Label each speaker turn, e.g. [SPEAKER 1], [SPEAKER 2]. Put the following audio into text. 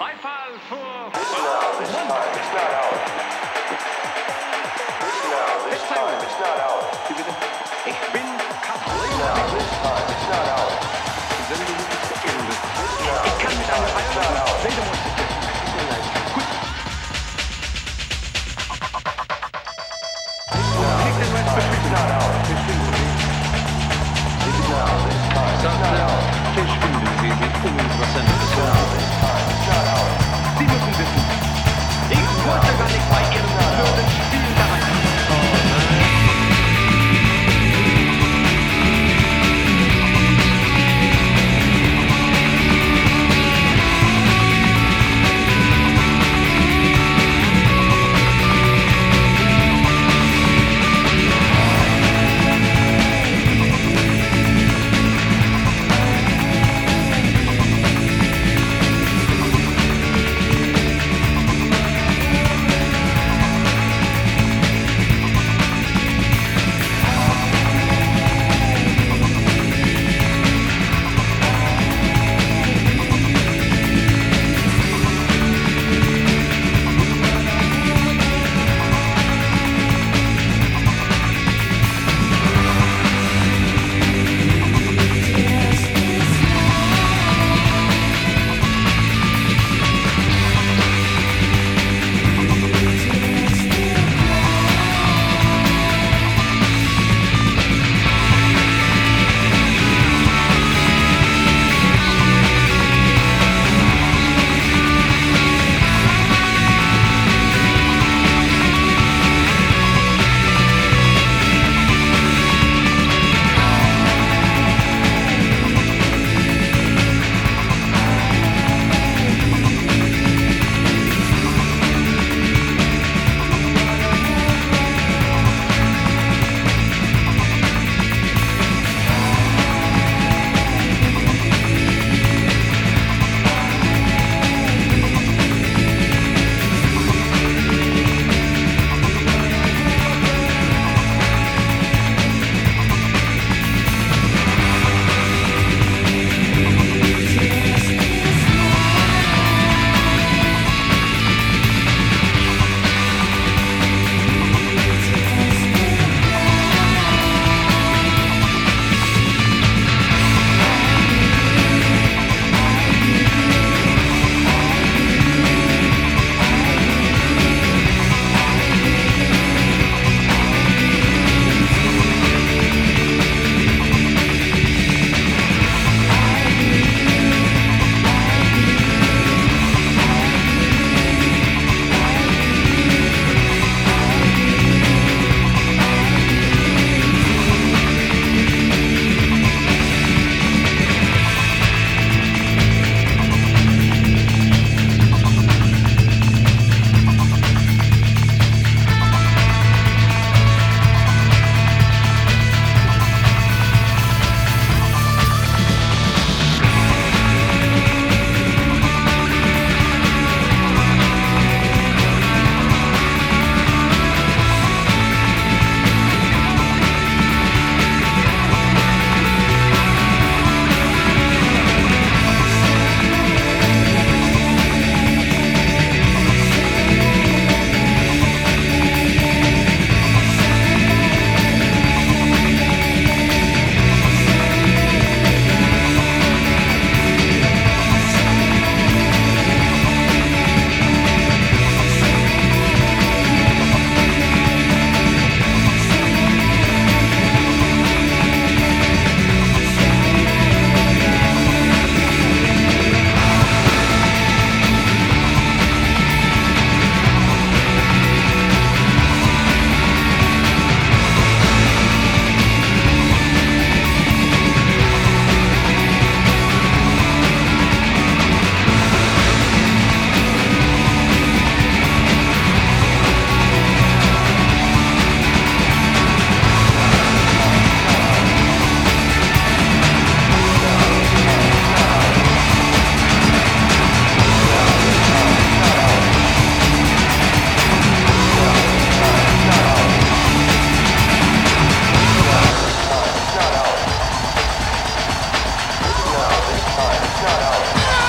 [SPEAKER 1] Beifall vor...
[SPEAKER 2] Listen now, this time, it's not out. Listen now, this time, it's not out.
[SPEAKER 1] Ich bin
[SPEAKER 2] time.